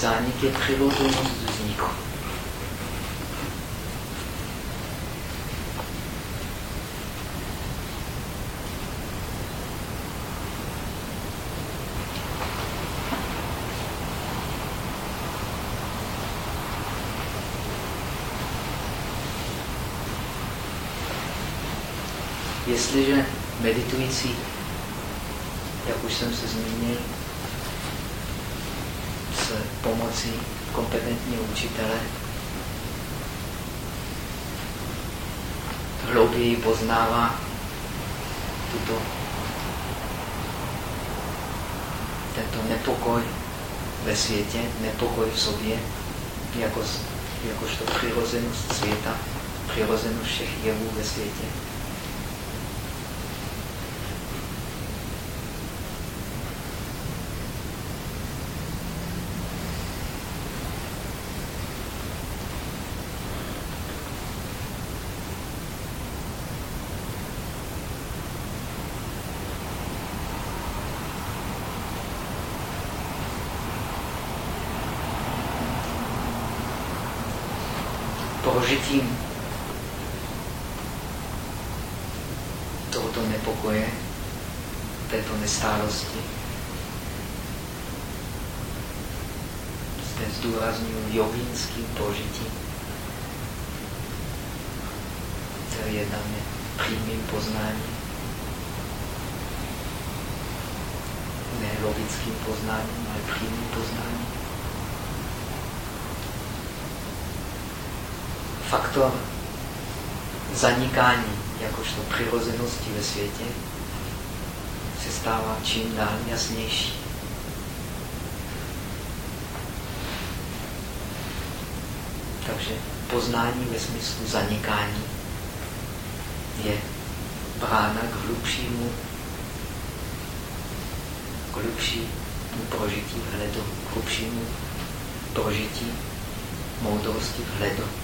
zánik je přirozenost vzniku. Jestliže meditující, jak už jsem se zmínil, pomocí kompetentního učitele hlouběji poznává tuto, tento nepokoj ve světě, nepokoj v sobě, jako, jakožto přirozenost světa, přirozenost všech jevů ve světě. Prožitím tohoto nepokoje, této nestálosti. Zde zdůraznuju jogínským prožitím, které je dáme přímým poznáním, ne logickým poznáním, ale přímým poznáním. Faktor zanikání jakožto přirozenosti ve světě se stává čím dál jasnější. Takže poznání ve smyslu zanikání je brána k hlubšímu, k hlubšímu prožití vhledu, k hlubšímu prožití moudrosti vhledu.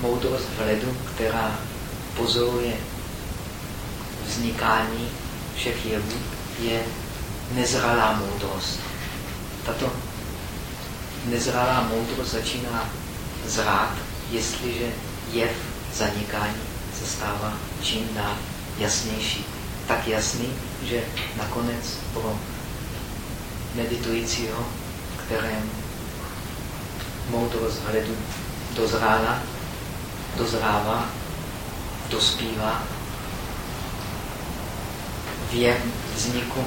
Moudrost vhledu, která pozoruje vznikání všech jevů, je nezralá moudrost. Tato nezralá moudrost začíná zrát, jestliže jev zanikání se stává čím dál jasnější. Tak jasný, že nakonec pro meditujícího, kterému moudrost hledu dozrála, dozrává, dospívá, věm vzniku.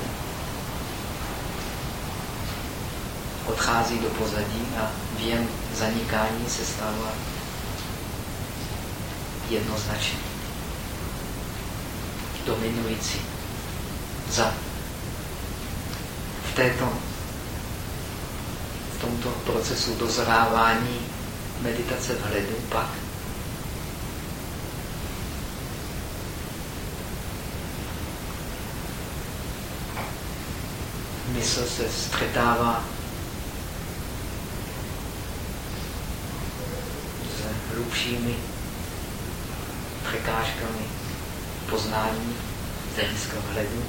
Odchází do pozadí a věm zanikání se stává jednoznačně dominující. Za. V této v tomto procesu dozrávání meditace vhledu pak mysl se střetává s hlubšími překážkami poznání z hlediska vhledu.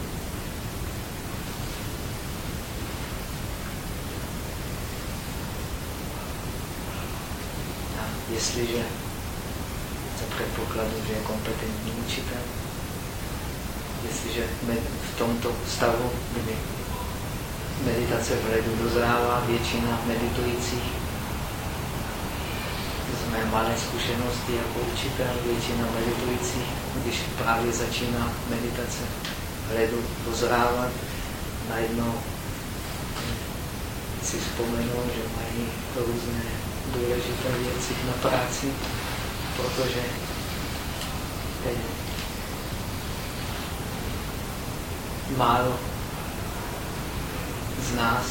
A jestliže za předpokladu, že je kompetentní učitel, jestliže v tomto stavu, kdy meditace v ledu dozrává většina meditujících. Z mé malé zkušenosti jako učitel, většina meditujících, když právě začíná meditace v ledu dozrávat, najednou si vzpomenou, že mají různé důležité věci na práci, protože málo nás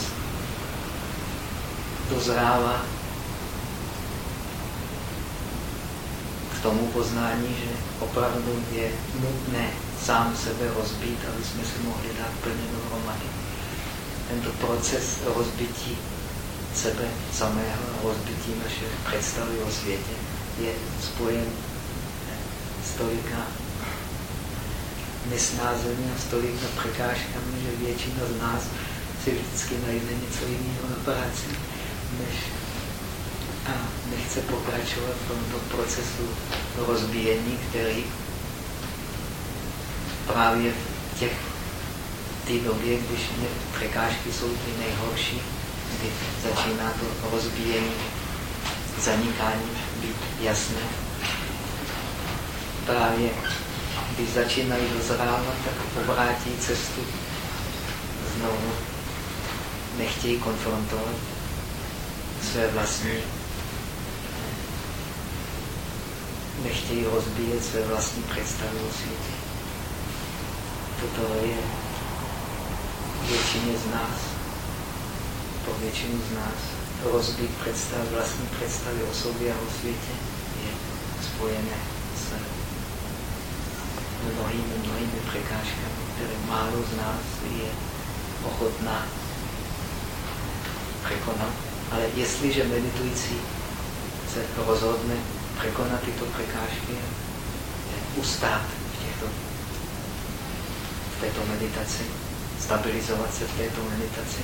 dozrává k tomu poznání, že opravdu je nutné sám sebe rozbít, aby jsme se mohli dát plně dohromady. Tento proces rozbití sebe samého a rozbití naše představy o světě je spojen s tolika nesnázemi a s tolika překážkami, že většina z nás si vždycky najde něco jiného na práci, než a nechce pokračovat v tomto procesu rozbíjení, který právě v těch té době, když překážky jsou ty nejhorší, kdy začíná to rozbíjení, zanikání být jasné. Právě když začínají dozrávat, tak obrátí cestu znovu. Nechtějí konfrontovat své vlastní nechtějí rozbíjet své vlastní představy o světě. Toto je většině z nás, po většinu z nás, rozbít představ, vlastní představy o sobě a o světě je spojené s mnohými, mnohými překážkami, které málo z nás je ochotná překonat. Ale jestliže meditující se rozhodne překonat tyto překážky, ustát v, těchto, v této meditaci, stabilizovat se v této meditaci,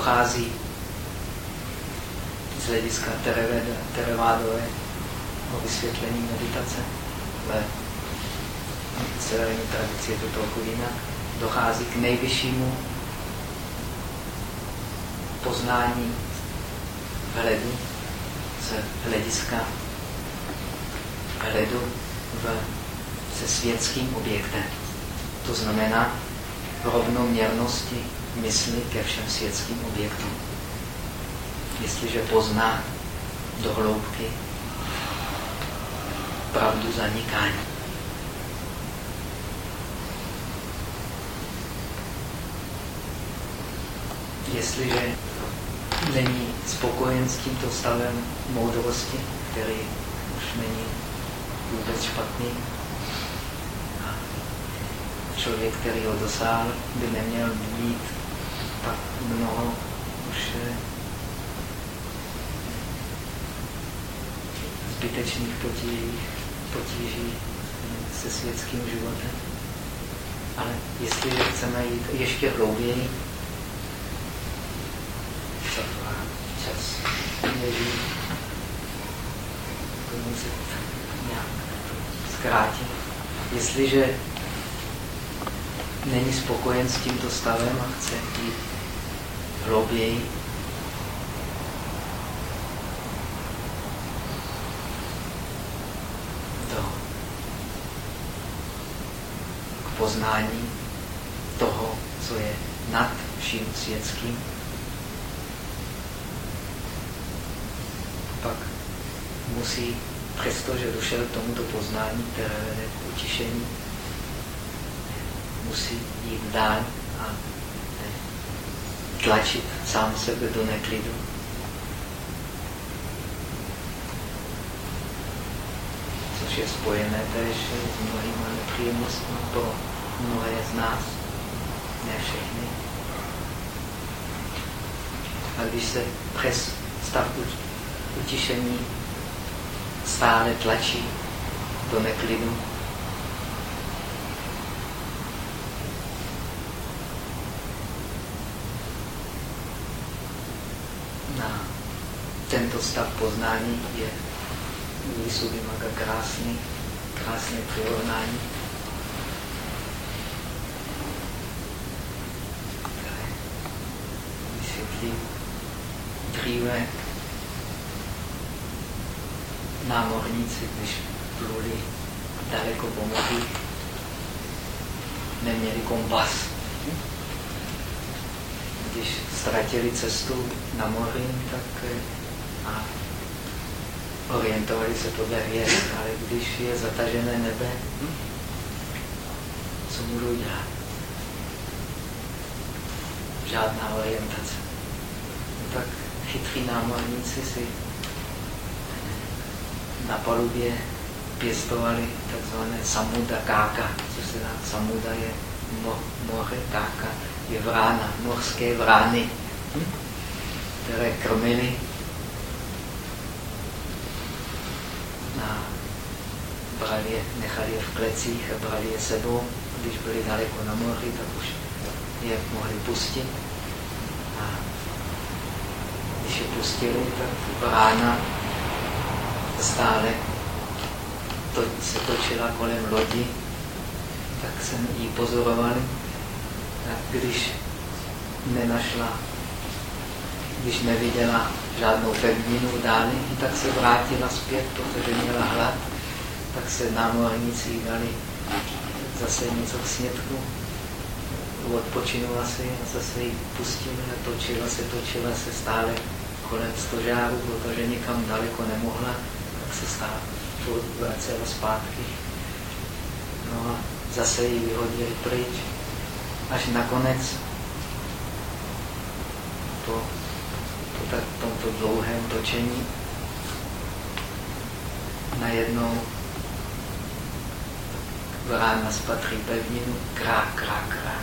dochází z hlediska terevádové o vysvětlení meditace. Ale v severní tradici je to trochu jinak. Dochází k nejvyššímu poznání vhledu z hlediska vhledu v, se světským objektem. To znamená rovnoměrnosti mysli ke všem světským objektům. Jestliže pozná do hloubky pravdu zanikání. Jestliže není spokojen s tímto stavem moudrosti, který už není vůbec špatný, člověk, který ho dosáhl, by neměl mít tak mnoho už zbytečných potíží, potíží se světským životem. Ale jestliže chceme jít ještě hlouběji, čas běží, to muset nějak zkrátit. Jestliže není spokojen s tímto stavem a chce jít hlouběji, poznání toho, co je nad vším světským, pak musí, přestože došel k tomuto poznání, které vede k utišení, musí jít dál a tlačit sám sebe do neklidu. Což je spojené tež s mnohými nepříjemnostmi pro mnohé z nás, ne všechny. A když se přes stav utišení stále tlačí do neklidu, na tento stav poznání je Visuddhimagga krásný, krásné přirovnání. Vysvětlím dříve námorníci, když pluli daleko po moři, neměli kompas když ztratili cestu na moři, tak a orientovali se podle hvězd, ale když je zatažené nebe, co budou dělat? Žádná orientace. No tak chytří námorníci si na palubě pěstovali takzvané samuda káka, což se dá, samuda je mo, moře, káka je vrána, mořské vrány, které krmily a brali je, nechali je v klecích a brali je sebou. Když byli daleko na moři, tak už je mohli pustit. A když je pustili, tak vrána stále to, se točila kolem lodi, tak jsem ji pozoroval. A když nenašla, když neviděla žádnou pevninu v dáli, tak se vrátila zpět, protože měla hlad, tak se námorníci dali zase něco k snědku, odpočinula si a zase ji pustili a točila se, točila se stále kolem stožáru, protože nikam daleko nemohla, tak se stále vracela zpátky. No a zase ji vyhodili pryč, až nakonec po, po tak, tomto dlouhém točení najednou vrána spatří pevninu, krá, krá, krá.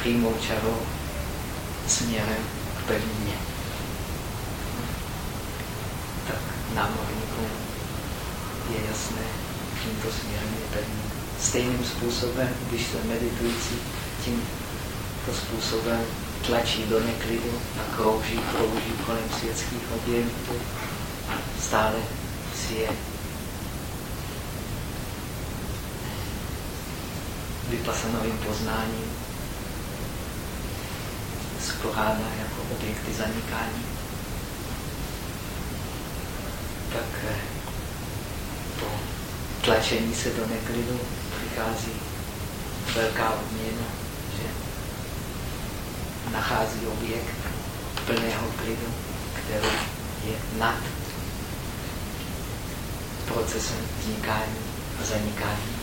Přímou čarou směrem k pevnině. Tak námorníkům je jasné, tímto směrem je pevný. Stejným způsobem, když se meditující tímto způsobem tlačí do neklidu a krouží, krouží kolem světských objektů a stále si je vypasanovým poznáním spohádá jako objekty zanikání. Tak eh, po tlačení se do neklidu přichází velká odměna, že nachází objekt plného klidu, který je nad procesem vznikání a zanikání.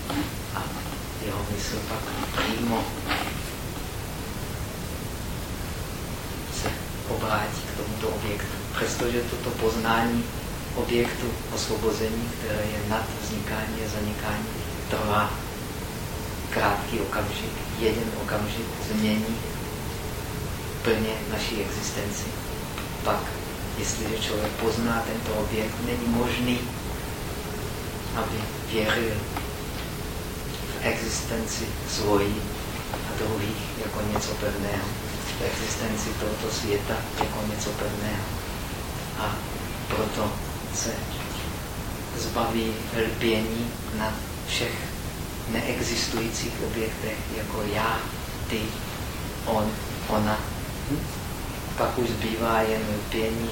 A jeho mysl pak přímo se obrátí k tomuto objektu. Přestože toto poznání objektu osvobození, které je nad vznikání a zanikání, trvá krátký okamžik, jeden okamžik změní plně naší existenci. Pak, jestliže člověk pozná tento objekt, není možný, aby věřil existenci svojí a druhých jako něco pevného, existenci tohoto světa jako něco pevného. A proto se zbaví lpění na všech neexistujících objektech, jako já, ty, on, ona. Hm? Pak už zbývá jen lpění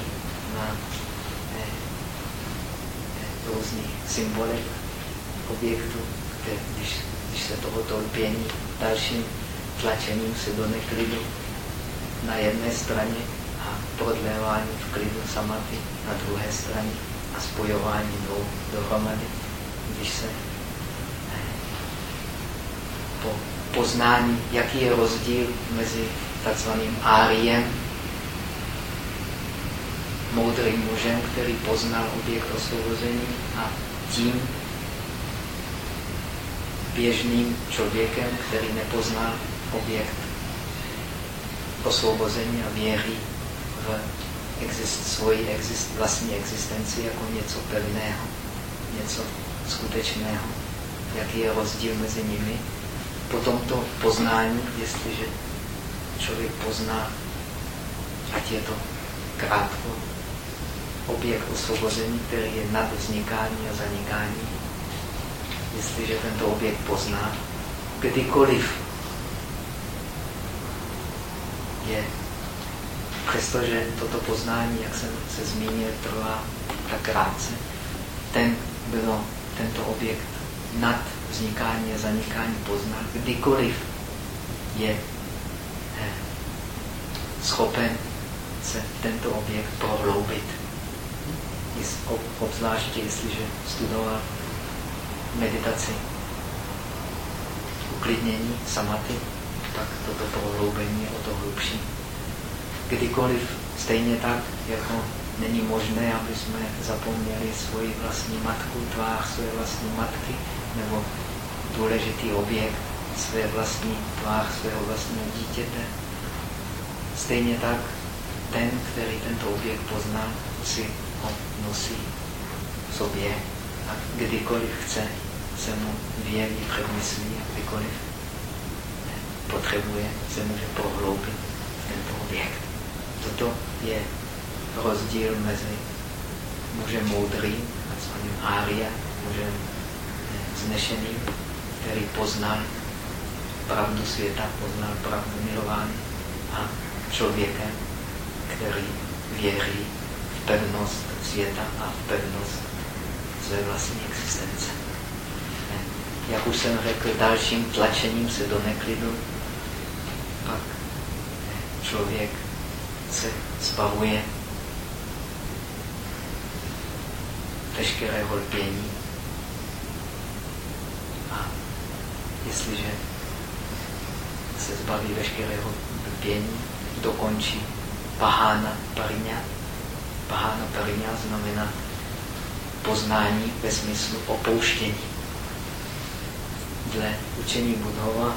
na eh, eh, různých symbolech objektu, kde, když když se tohoto lpění dalším tlačením se do neklidu na jedné straně a prodlévání v klidu samaty na druhé straně a spojování dvou dohromady, když se eh, po poznání, jaký je rozdíl mezi takzvaným áriem, moudrým mužem, který poznal objekt osvobození a tím, běžným člověkem, který nepozná objekt osvobození a věří v exist, svoji exist, vlastní existenci jako něco pevného, něco skutečného. Jaký je rozdíl mezi nimi? Po tomto poznání, jestliže člověk pozná, ať je to krátko, objekt osvobození, který je nad vznikání a zanikání, jestliže tento objekt pozná, kdykoliv je, přestože toto poznání, jak jsem se zmínil, trvá tak krátce, ten, bylo tento objekt nad vznikání a zanikání poznal, kdykoliv je eh, schopen se tento objekt prohloubit. Obzvláště, jestliže studoval meditaci, uklidnění, samaty, tak toto prohloubení je o to hlubší. Kdykoliv stejně tak, jako není možné, aby jsme zapomněli svoji vlastní matku, tvář své vlastní matky, nebo důležitý objekt své vlastní tvář svého vlastního dítěte. Stejně tak ten, který tento objekt pozná, si ho nosí v sobě a kdykoliv chce, se mu vyjeví a kdykoliv potřebuje, se může prohloubit tento objekt. Toto je rozdíl mezi mužem moudrým, takzvaným Ária, mužem znešeným, který poznal pravdu světa, poznal pravdu milování a člověkem, který věří v pevnost světa a v pevnost své vlastní existence. Jak už jsem řekl, dalším tlačením se do neklidu pak člověk se zbavuje veškerého lpění. A jestliže se zbaví veškerého lpění, dokončí pahána pariňa. Pahána pariňa znamená poznání ve smyslu opouštění. Dle učení Budhova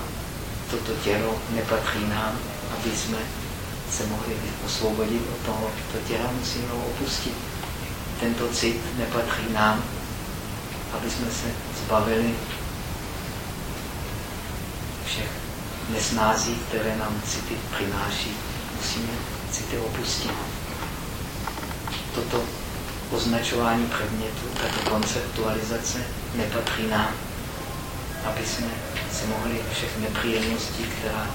toto tělo nepatří nám, aby jsme se mohli osvobodit od toho, to tělo musíme opustit. Tento cit nepatří nám, aby jsme se zbavili všech nesnází, které nám city přináší. Musíme city opustit. Toto označování předmětu, tato konceptualizace nepatří nám, aby jsme se mohli všech nepříjemností, která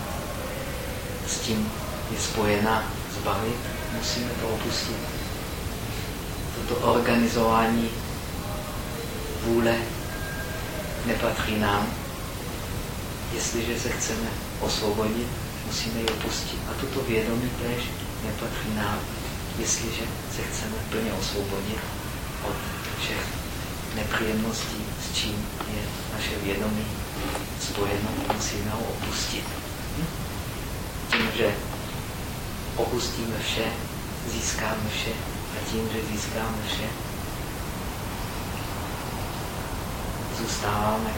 s tím je spojená, zbavit, musíme to opustit. Toto organizování vůle nepatří nám. Jestliže se chceme osvobodit, musíme ji opustit. A toto vědomí tež nepatří nám, jestliže se chceme plně osvobodit od všech nepříjemností, s čím je naše vědomí spojeno, musíme ho opustit. Tím, že opustíme vše, získáme vše a tím, že získáme vše, zůstáváme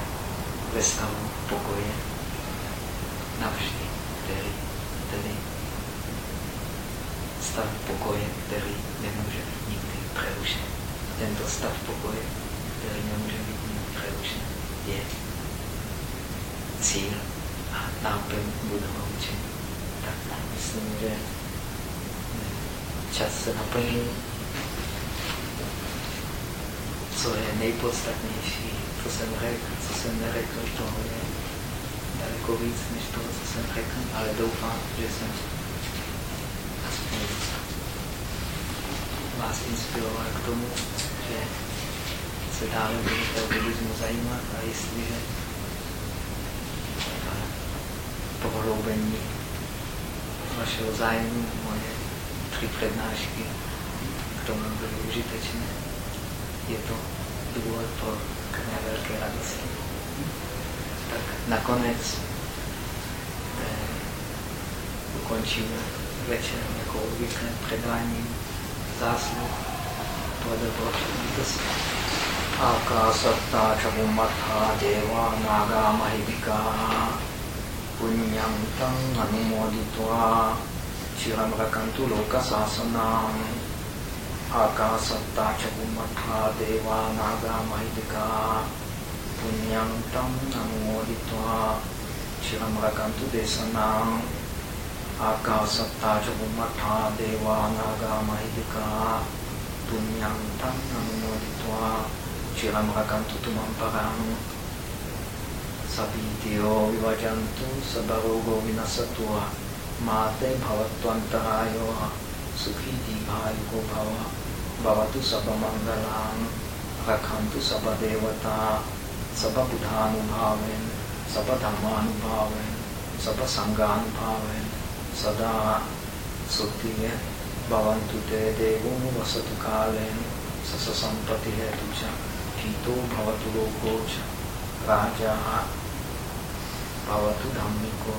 ve stavu pokoje navždy, který tedy stav pokoje, který nemůže nikdy přerušen. Tento stav pokoje, který nemůže být přerušen, je cíl a náplň budova učení. Tak myslím, že čas se naplnil. Co je nejpodstatnější, co jsem řekl, co jsem neřekl, toho je daleko víc než toho, co jsem řekl, ale doufám, že jsem vás inspiroval k tomu, že se dále budete o buddhismu zajímat a jestliže prohloubení vašeho zájmu, moje tři přednášky k tomu byly užitečné. Je to důvod pro mé velké radosti. Tak nakonec eh, ukončíme večer jako obvykle předáním zásluh pro dobro bytosti. Akasatта Chabumatha Deva Naga Mahivika Punyam Tang Anumoditva Shiram Rakantu Loka Sasanam Akasatta Chabumatha Deva Naga Mahivika Punyam Tang Anumoditva Shiram Rakantu Desanam Akasatta Chiram rakantu tumam paranum. Sabiteo vivajantum sabarogo vinasatua. Mate bhavattvantarayo sukhiti bhayuko bhava. Bhavatu sabamangalam. Rakantu sabadevata. Sabapudhanu Bhavan. Sabadhamanu Sababudhanubaven. Sabadhammanubaven. Sabasanganubaven. Sada सुखीय भवन्तु ते देवो वसतु Sasasampati सससम्पतिः तुचा अतिथो भवतु लोको राजा भवतु धम्मिको